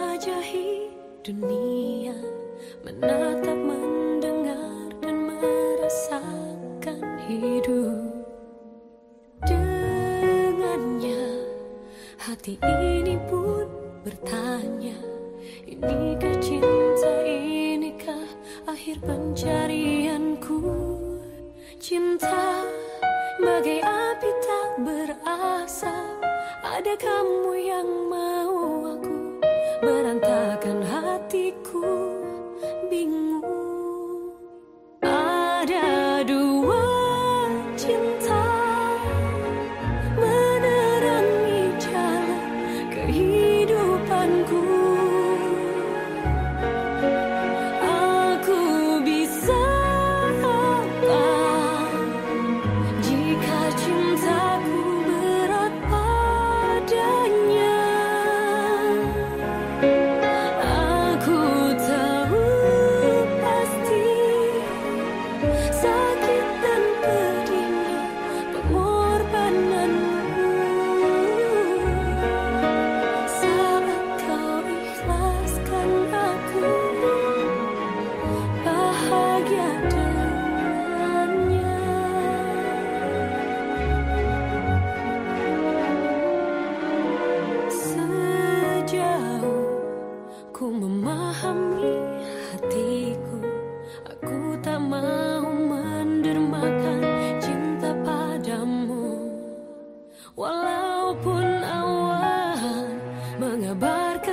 menjelajahi dunia Menatap, mendengar, dan merasakan hidup. Dengannya hati ini pun bertanya Inikah cinta, inikah akhir pencarianku? Cinta bagai api tak berasap Ada kamu yang mau ku maupun awan mengabarkan